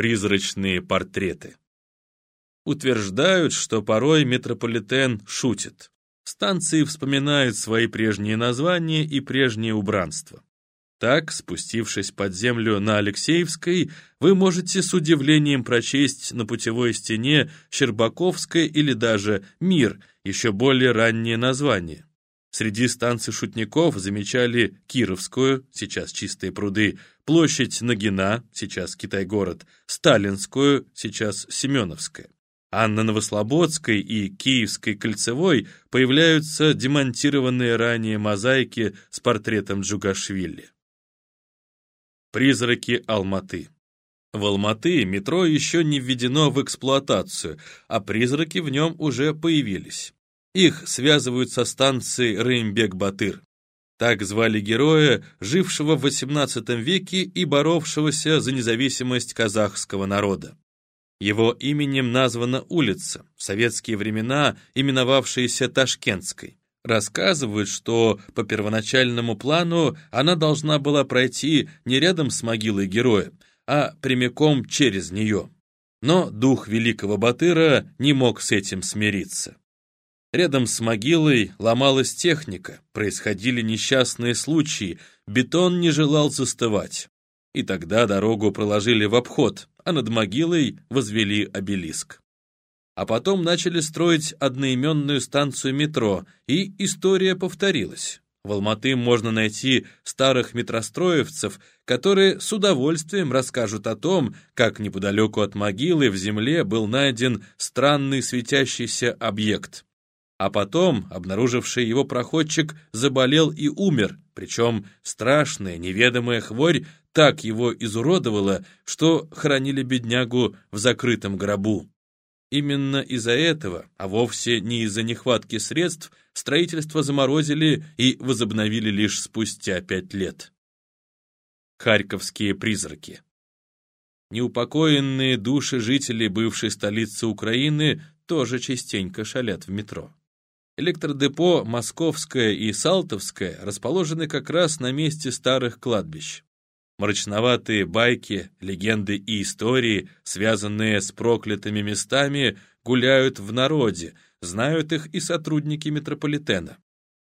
Призрачные портреты. Утверждают, что порой метрополитен шутит. Станции вспоминают свои прежние названия и прежнее убранство. Так, спустившись под землю на Алексеевской, вы можете с удивлением прочесть на путевой стене Щербаковская или даже Мир, еще более раннее название. Среди станций шутников замечали Кировскую, сейчас Чистые пруды, площадь Нагина, сейчас Китай-город, Сталинскую, сейчас Семеновская. А на Новослободской и Киевской кольцевой появляются демонтированные ранее мозаики с портретом Джугашвили. Призраки Алматы. В Алматы метро еще не введено в эксплуатацию, а призраки в нем уже появились. Их связывают со станцией Реймбек-Батыр. Так звали героя, жившего в XVIII веке и боровшегося за независимость казахского народа. Его именем названа улица, в советские времена именовавшаяся Ташкентской. Рассказывают, что по первоначальному плану она должна была пройти не рядом с могилой героя, а прямиком через нее. Но дух великого Батыра не мог с этим смириться. Рядом с могилой ломалась техника, происходили несчастные случаи, бетон не желал застывать. И тогда дорогу проложили в обход, а над могилой возвели обелиск а потом начали строить одноименную станцию метро, и история повторилась. В Алматы можно найти старых метростроевцев, которые с удовольствием расскажут о том, как неподалеку от могилы в земле был найден странный светящийся объект. А потом обнаруживший его проходчик заболел и умер, причем страшная неведомая хворь так его изуродовала, что хранили беднягу в закрытом гробу. Именно из-за этого, а вовсе не из-за нехватки средств, строительство заморозили и возобновили лишь спустя пять лет. Харьковские призраки Неупокоенные души жителей бывшей столицы Украины тоже частенько шалят в метро. Электродепо Московское и Салтовское расположены как раз на месте старых кладбищ. Мрачноватые байки, легенды и истории, связанные с проклятыми местами, гуляют в народе, знают их и сотрудники метрополитена.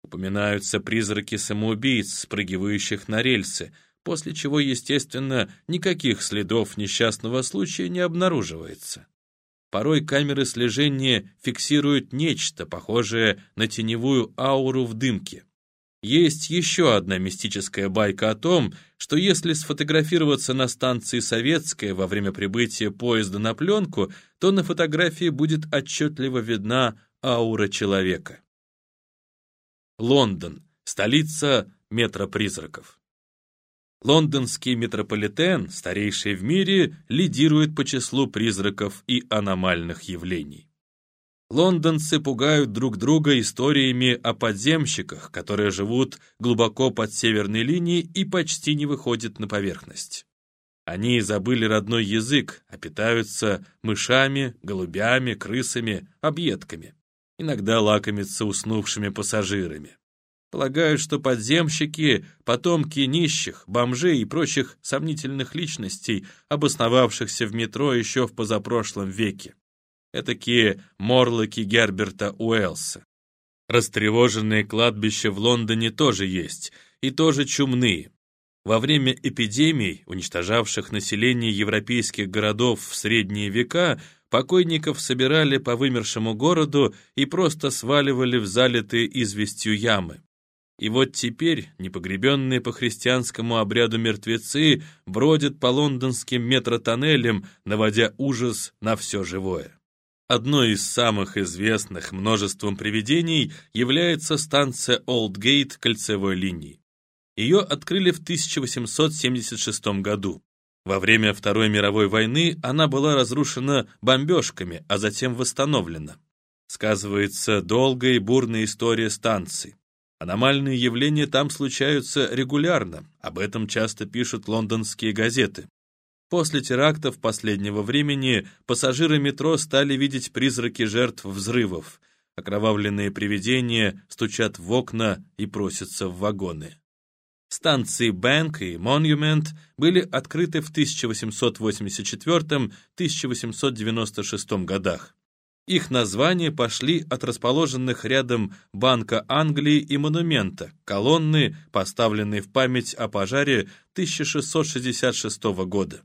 Упоминаются призраки самоубийц, спрыгивающих на рельсы, после чего, естественно, никаких следов несчастного случая не обнаруживается. Порой камеры слежения фиксируют нечто, похожее на теневую ауру в дымке. Есть еще одна мистическая байка о том, что если сфотографироваться на станции Советская во время прибытия поезда на пленку, то на фотографии будет отчетливо видна аура человека. Лондон. Столица метропризраков. Лондонский метрополитен, старейший в мире, лидирует по числу призраков и аномальных явлений. Лондонцы пугают друг друга историями о подземщиках, которые живут глубоко под северной линией и почти не выходят на поверхность. Они забыли родной язык, а питаются мышами, голубями, крысами, объедками. Иногда лакомятся уснувшими пассажирами. Полагают, что подземщики — потомки нищих, бомжей и прочих сомнительных личностей, обосновавшихся в метро еще в позапрошлом веке этакие морлоки Герберта Уэллса. Растревоженные кладбища в Лондоне тоже есть, и тоже чумные. Во время эпидемий, уничтожавших население европейских городов в средние века, покойников собирали по вымершему городу и просто сваливали в залитые известью ямы. И вот теперь непогребенные по христианскому обряду мертвецы бродят по лондонским метротоннелям, наводя ужас на все живое. Одной из самых известных множеством привидений является станция Олдгейт кольцевой линии. Ее открыли в 1876 году. Во время Второй мировой войны она была разрушена бомбежками, а затем восстановлена. Сказывается долгая и бурная история станции. Аномальные явления там случаются регулярно, об этом часто пишут лондонские газеты. После терактов последнего времени пассажиры метро стали видеть призраки жертв взрывов. Окровавленные привидения стучат в окна и просятся в вагоны. Станции Бэнк и Монумент были открыты в 1884-1896 годах. Их названия пошли от расположенных рядом Банка Англии и Монумента, колонны, поставленные в память о пожаре 1666 года.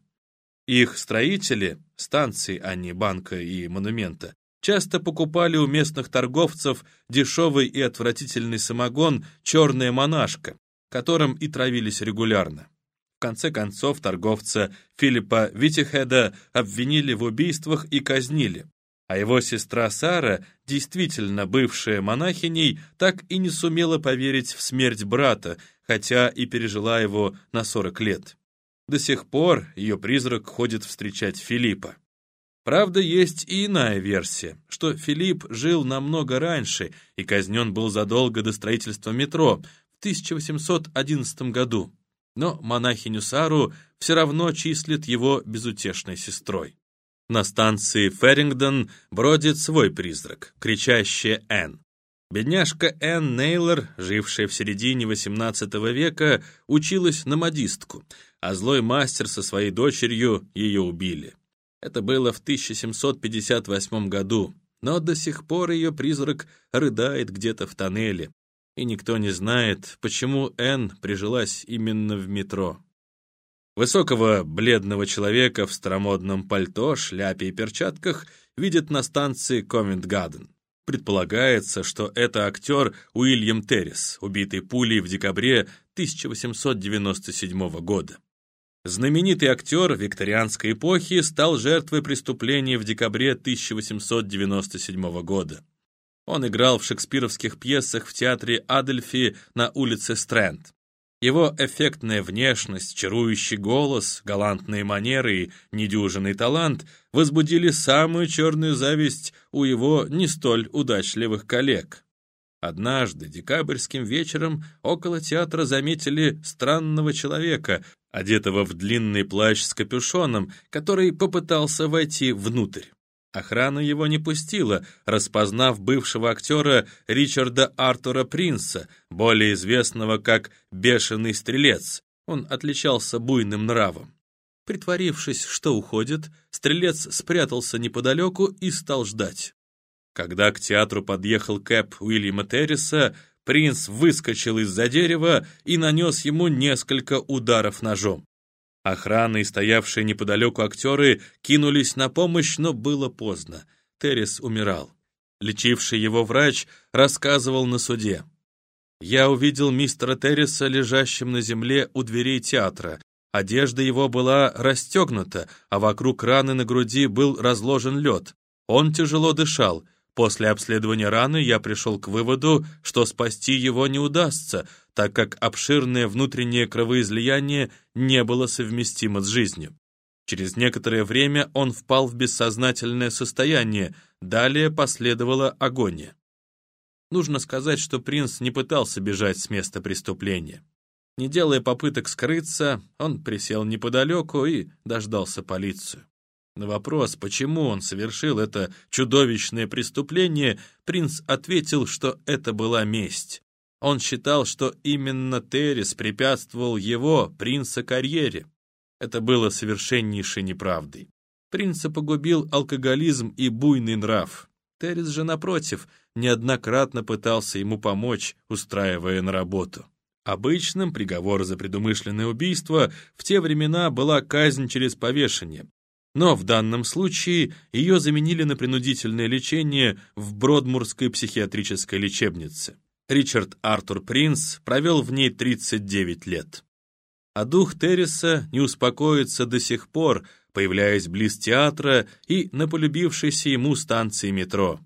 Их строители, станции, а не банка и монумента, часто покупали у местных торговцев дешевый и отвратительный самогон «Черная монашка», которым и травились регулярно. В конце концов торговца Филиппа Витихеда обвинили в убийствах и казнили, а его сестра Сара, действительно бывшая монахиней, так и не сумела поверить в смерть брата, хотя и пережила его на 40 лет. До сих пор ее призрак ходит встречать Филиппа. Правда, есть и иная версия, что Филипп жил намного раньше и казнен был задолго до строительства метро в 1811 году, но монахиню Сару все равно числит его безутешной сестрой. На станции Феррингдон бродит свой призрак, кричащая Энн. Бедняжка Энн Нейлор, жившая в середине XVIII века, училась на модистку, а злой мастер со своей дочерью ее убили. Это было в 1758 году, но до сих пор ее призрак рыдает где-то в тоннеле, и никто не знает, почему Энн прижилась именно в метро. Высокого бледного человека в старомодном пальто, шляпе и перчатках видят на станции Ковент-Гаден. Предполагается, что это актер Уильям Террис, убитый пулей в декабре 1897 года. Знаменитый актер викторианской эпохи стал жертвой преступления в декабре 1897 года. Он играл в шекспировских пьесах в театре Адельфи на улице Стрэнд. Его эффектная внешность, чарующий голос, галантные манеры и недюжинный талант возбудили самую черную зависть у его не столь удачливых коллег. Однажды, декабрьским вечером, около театра заметили странного человека, одетого в длинный плащ с капюшоном, который попытался войти внутрь. Охрана его не пустила, распознав бывшего актера Ричарда Артура Принса, более известного как «Бешеный стрелец». Он отличался буйным нравом. Притворившись, что уходит, стрелец спрятался неподалеку и стал ждать. Когда к театру подъехал Кэп Уильяма Терриса, принц выскочил из-за дерева и нанес ему несколько ударов ножом. Охрана и стоявшие неподалеку актеры кинулись на помощь, но было поздно. Террис умирал. Лечивший его врач рассказывал на суде. «Я увидел мистера Терриса лежащим на земле у дверей театра. Одежда его была расстегнута, а вокруг раны на груди был разложен лед. Он тяжело дышал. После обследования раны я пришел к выводу, что спасти его не удастся, так как обширное внутреннее кровоизлияние не было совместимо с жизнью. Через некоторое время он впал в бессознательное состояние, далее последовала агония. Нужно сказать, что принц не пытался бежать с места преступления. Не делая попыток скрыться, он присел неподалеку и дождался полицию. На вопрос, почему он совершил это чудовищное преступление, принц ответил, что это была месть. Он считал, что именно Террис препятствовал его, принца, карьере. Это было совершеннейшей неправдой. Принца погубил алкоголизм и буйный нрав. Террис же, напротив, неоднократно пытался ему помочь, устраивая на работу. Обычным приговор за предумышленное убийство в те времена была казнь через повешение, но в данном случае ее заменили на принудительное лечение в Бродмурской психиатрической лечебнице. Ричард Артур Принц провел в ней 39 лет. А дух Терриса не успокоится до сих пор, появляясь близ театра и на полюбившейся ему станции метро.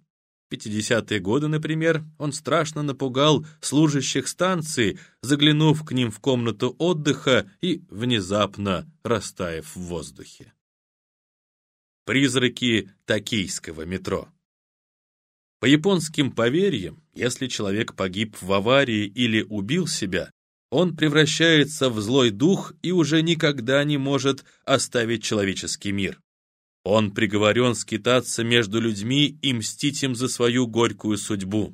В 50-е годы, например, он страшно напугал служащих станции, заглянув к ним в комнату отдыха и внезапно растаяв в воздухе. Призраки токийского метро. По японским поверьям, если человек погиб в аварии или убил себя, он превращается в злой дух и уже никогда не может оставить человеческий мир. Он приговорен скитаться между людьми и мстить им за свою горькую судьбу.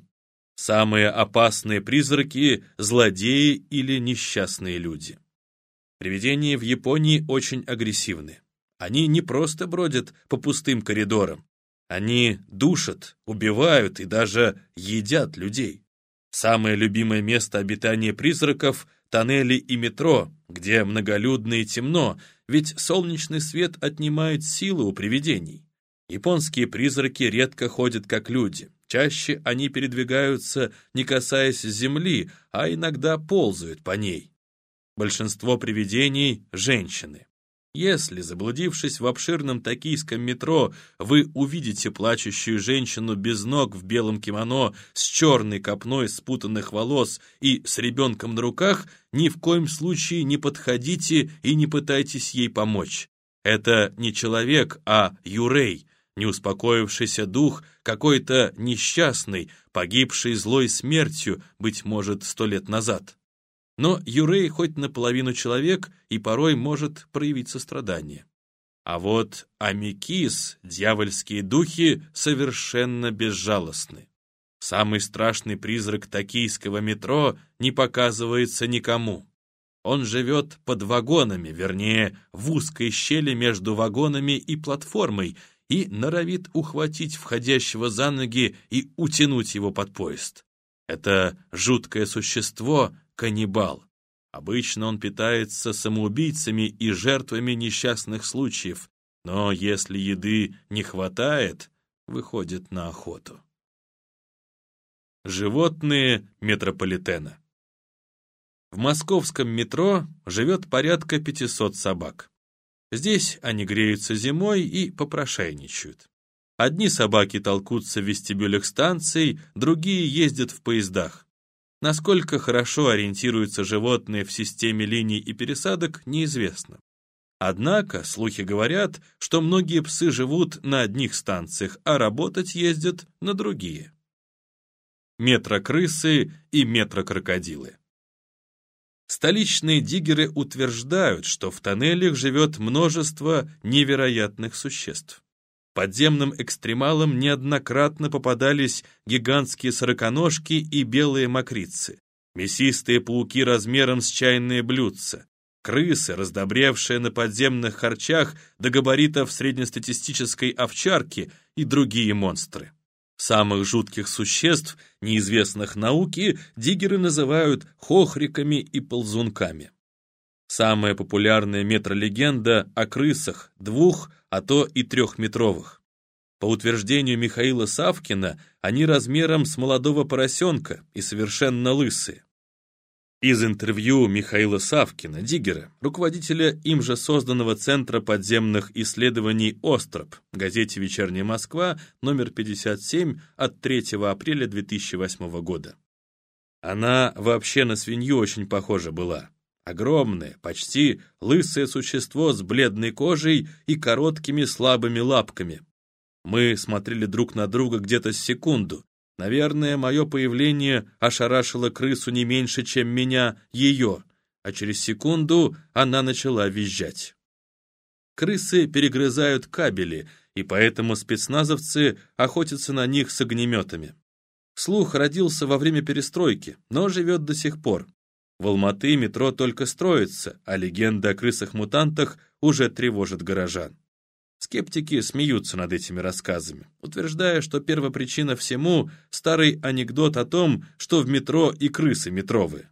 Самые опасные призраки – злодеи или несчастные люди. Привидения в Японии очень агрессивны. Они не просто бродят по пустым коридорам. Они душат, убивают и даже едят людей. Самое любимое место обитания призраков – тоннели и метро, где многолюдно и темно, ведь солнечный свет отнимает силу у привидений. Японские призраки редко ходят как люди. Чаще они передвигаются, не касаясь земли, а иногда ползают по ней. Большинство привидений – женщины. Если, заблудившись в обширном токийском метро, вы увидите плачущую женщину без ног в белом кимоно с черной копной спутанных волос и с ребенком на руках, ни в коем случае не подходите и не пытайтесь ей помочь. Это не человек, а юрей, неуспокоившийся дух, какой-то несчастный, погибший злой смертью, быть может, сто лет назад. Но Юрей хоть наполовину человек и порой может проявить сострадание. А вот Амикис, дьявольские духи, совершенно безжалостны. Самый страшный призрак токийского метро не показывается никому. Он живет под вагонами, вернее, в узкой щели между вагонами и платформой, и норовит ухватить входящего за ноги и утянуть его под поезд. Это жуткое существо каннибал. Обычно он питается самоубийцами и жертвами несчастных случаев, но если еды не хватает, выходит на охоту. Животные метрополитена В московском метро живет порядка 500 собак. Здесь они греются зимой и попрошайничают. Одни собаки толкутся в вестибюлях станций, другие ездят в поездах. Насколько хорошо ориентируются животные в системе линий и пересадок, неизвестно. Однако слухи говорят, что многие псы живут на одних станциях, а работать ездят на другие. Метрокрысы и метрокрокодилы. Столичные диггеры утверждают, что в тоннелях живет множество невероятных существ. Подземным экстремалам неоднократно попадались гигантские сороконожки и белые мокрицы, мясистые пауки размером с чайные блюдца, крысы, раздобревшие на подземных харчах до габаритов среднестатистической овчарки и другие монстры. Самых жутких существ, неизвестных науке, диггеры называют хохриками и ползунками. Самая популярная метролегенда о крысах, двух, а то и трехметровых. По утверждению Михаила Савкина, они размером с молодого поросенка и совершенно лысые. Из интервью Михаила Савкина, Диггера, руководителя им же созданного Центра подземных исследований «Остроп», газете «Вечерняя Москва», номер 57 от 3 апреля 2008 года. Она вообще на свинью очень похожа была. Огромное, почти лысое существо с бледной кожей и короткими слабыми лапками. Мы смотрели друг на друга где-то секунду. Наверное, мое появление ошарашило крысу не меньше, чем меня, ее, а через секунду она начала визжать. Крысы перегрызают кабели, и поэтому спецназовцы охотятся на них с огнеметами. Слух родился во время перестройки, но живет до сих пор. В Алматы метро только строится, а легенда о крысах-мутантах уже тревожит горожан. Скептики смеются над этими рассказами, утверждая, что первопричина всему – старый анекдот о том, что в метро и крысы метровые.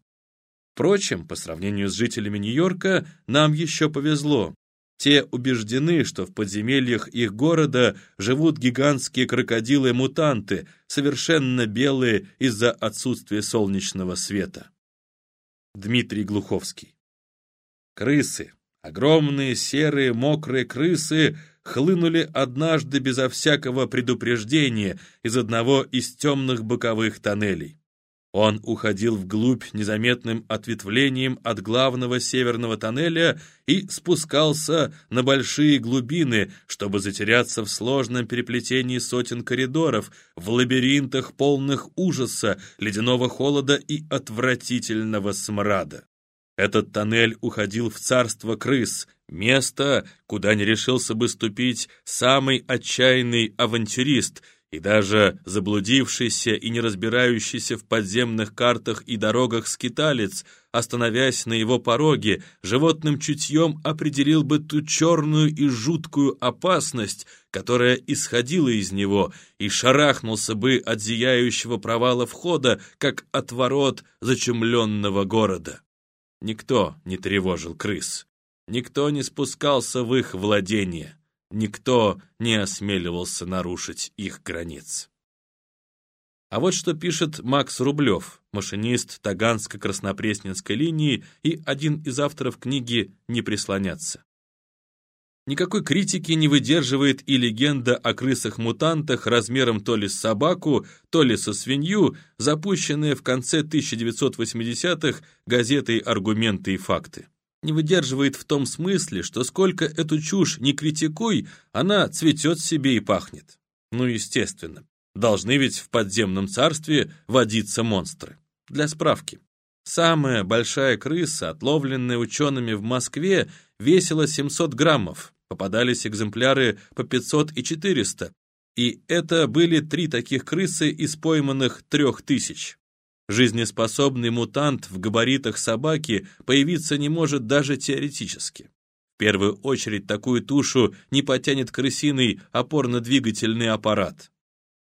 Впрочем, по сравнению с жителями Нью-Йорка, нам еще повезло. Те убеждены, что в подземельях их города живут гигантские крокодилы-мутанты, совершенно белые из-за отсутствия солнечного света. Дмитрий Глуховский. Крысы, огромные серые мокрые крысы, хлынули однажды безо всякого предупреждения из одного из темных боковых тоннелей. Он уходил вглубь незаметным ответвлением от главного северного тоннеля и спускался на большие глубины, чтобы затеряться в сложном переплетении сотен коридоров, в лабиринтах полных ужаса, ледяного холода и отвратительного смрада. Этот тоннель уходил в царство крыс, Место, куда не решился бы ступить самый отчаянный авантюрист и даже заблудившийся и не разбирающийся в подземных картах и дорогах скиталец, остановясь на его пороге, животным чутьем определил бы ту черную и жуткую опасность, которая исходила из него, и шарахнулся бы от зияющего провала входа, как от ворот зачумленного города. Никто не тревожил крыс. Никто не спускался в их владение, никто не осмеливался нарушить их границ. А вот что пишет Макс Рублев, машинист Таганско-Краснопресненской линии и один из авторов книги «Не прислоняться». Никакой критики не выдерживает и легенда о крысах-мутантах размером то ли с собаку, то ли со свинью, запущенная в конце 1980-х газетой «Аргументы и факты» не выдерживает в том смысле, что сколько эту чушь не критикуй, она цветет себе и пахнет. Ну, естественно. Должны ведь в подземном царстве водиться монстры. Для справки. Самая большая крыса, отловленная учеными в Москве, весила 700 граммов. Попадались экземпляры по 500 и 400. И это были три таких крысы из пойманных трех тысяч. Жизнеспособный мутант в габаритах собаки появиться не может даже теоретически. В первую очередь такую тушу не потянет крысиный опорно-двигательный аппарат.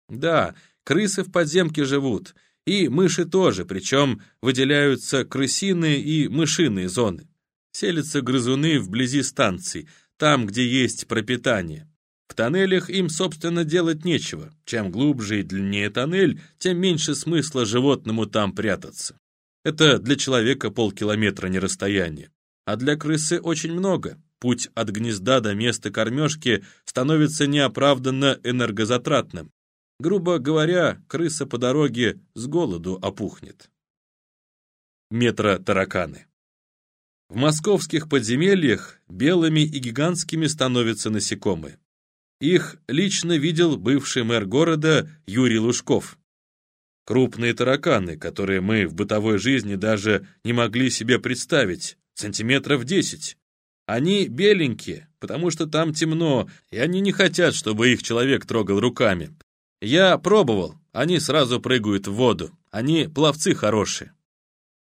Да, крысы в подземке живут, и мыши тоже, причем выделяются крысиные и мышиные зоны. Селятся грызуны вблизи станций, там, где есть пропитание. В тоннелях им, собственно, делать нечего. Чем глубже и длиннее тоннель, тем меньше смысла животному там прятаться. Это для человека полкилометра не расстояние. А для крысы очень много. Путь от гнезда до места кормежки становится неоправданно энергозатратным. Грубо говоря, крыса по дороге с голоду опухнет. Метро-тараканы. В московских подземельях белыми и гигантскими становятся насекомые. Их лично видел бывший мэр города Юрий Лужков. Крупные тараканы, которые мы в бытовой жизни даже не могли себе представить, сантиметров десять. Они беленькие, потому что там темно, и они не хотят, чтобы их человек трогал руками. Я пробовал, они сразу прыгают в воду, они пловцы хорошие.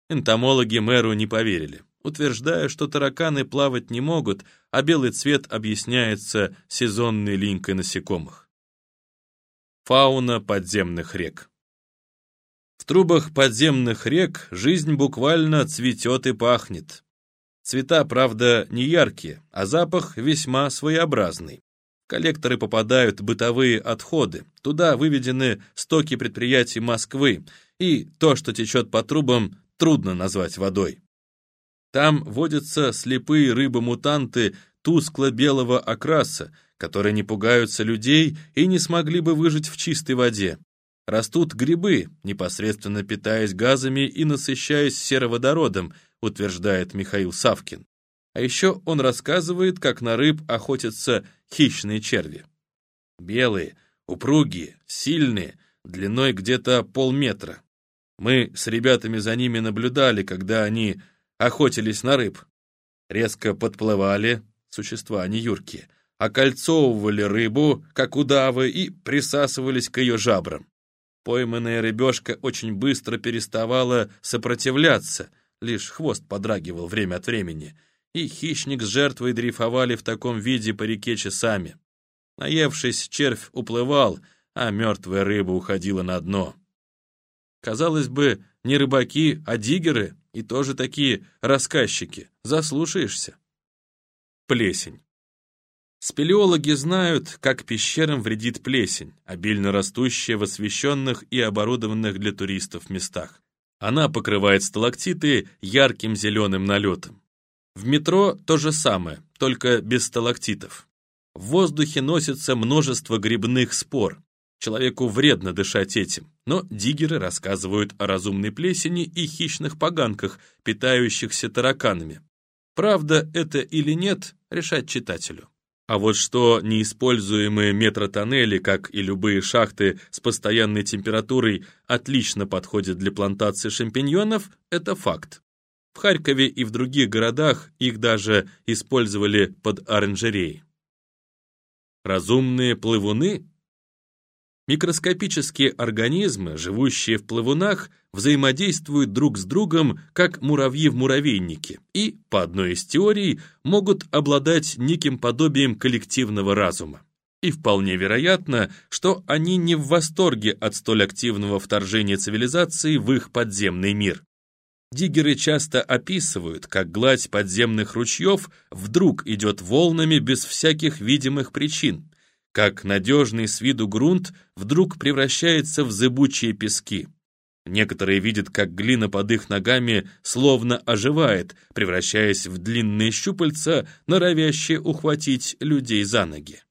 Энтомологи мэру не поверили утверждая, что тараканы плавать не могут, а белый цвет объясняется сезонной линькой насекомых. Фауна подземных рек В трубах подземных рек жизнь буквально цветет и пахнет. Цвета, правда, не яркие, а запах весьма своеобразный. Коллекторы попадают бытовые отходы, туда выведены стоки предприятий Москвы, и то, что течет по трубам, трудно назвать водой. Там водятся слепые рыбы-мутанты тускло-белого окраса, которые не пугаются людей и не смогли бы выжить в чистой воде. Растут грибы, непосредственно питаясь газами и насыщаясь сероводородом, утверждает Михаил Савкин. А еще он рассказывает, как на рыб охотятся хищные черви. Белые, упругие, сильные, длиной где-то полметра. Мы с ребятами за ними наблюдали, когда они охотились на рыб. Резко подплывали, существа не юркие, окольцовывали рыбу, как удавы, и присасывались к ее жабрам. Пойманная рыбешка очень быстро переставала сопротивляться, лишь хвост подрагивал время от времени, и хищник с жертвой дрейфовали в таком виде по реке часами. Наевшись, червь уплывал, а мертвая рыба уходила на дно. Казалось бы, не рыбаки, а диггеры и тоже такие рассказчики. Заслушаешься. Плесень. Спелеологи знают, как пещерам вредит плесень, обильно растущая в освещенных и оборудованных для туристов местах. Она покрывает сталактиты ярким зеленым налетом. В метро то же самое, только без сталактитов. В воздухе носится множество грибных спор, Человеку вредно дышать этим, но диггеры рассказывают о разумной плесени и хищных поганках, питающихся тараканами. Правда это или нет, решать читателю. А вот что неиспользуемые метротоннели, как и любые шахты с постоянной температурой, отлично подходят для плантации шампиньонов, это факт. В Харькове и в других городах их даже использовали под оранжереи. Разумные плывуны? Микроскопические организмы, живущие в плавунах, взаимодействуют друг с другом, как муравьи в муравейнике, и, по одной из теорий, могут обладать неким подобием коллективного разума. И вполне вероятно, что они не в восторге от столь активного вторжения цивилизации в их подземный мир. Диггеры часто описывают, как гладь подземных ручьев вдруг идет волнами без всяких видимых причин, как надежный с виду грунт вдруг превращается в зыбучие пески. Некоторые видят, как глина под их ногами словно оживает, превращаясь в длинные щупальца, норовящие ухватить людей за ноги.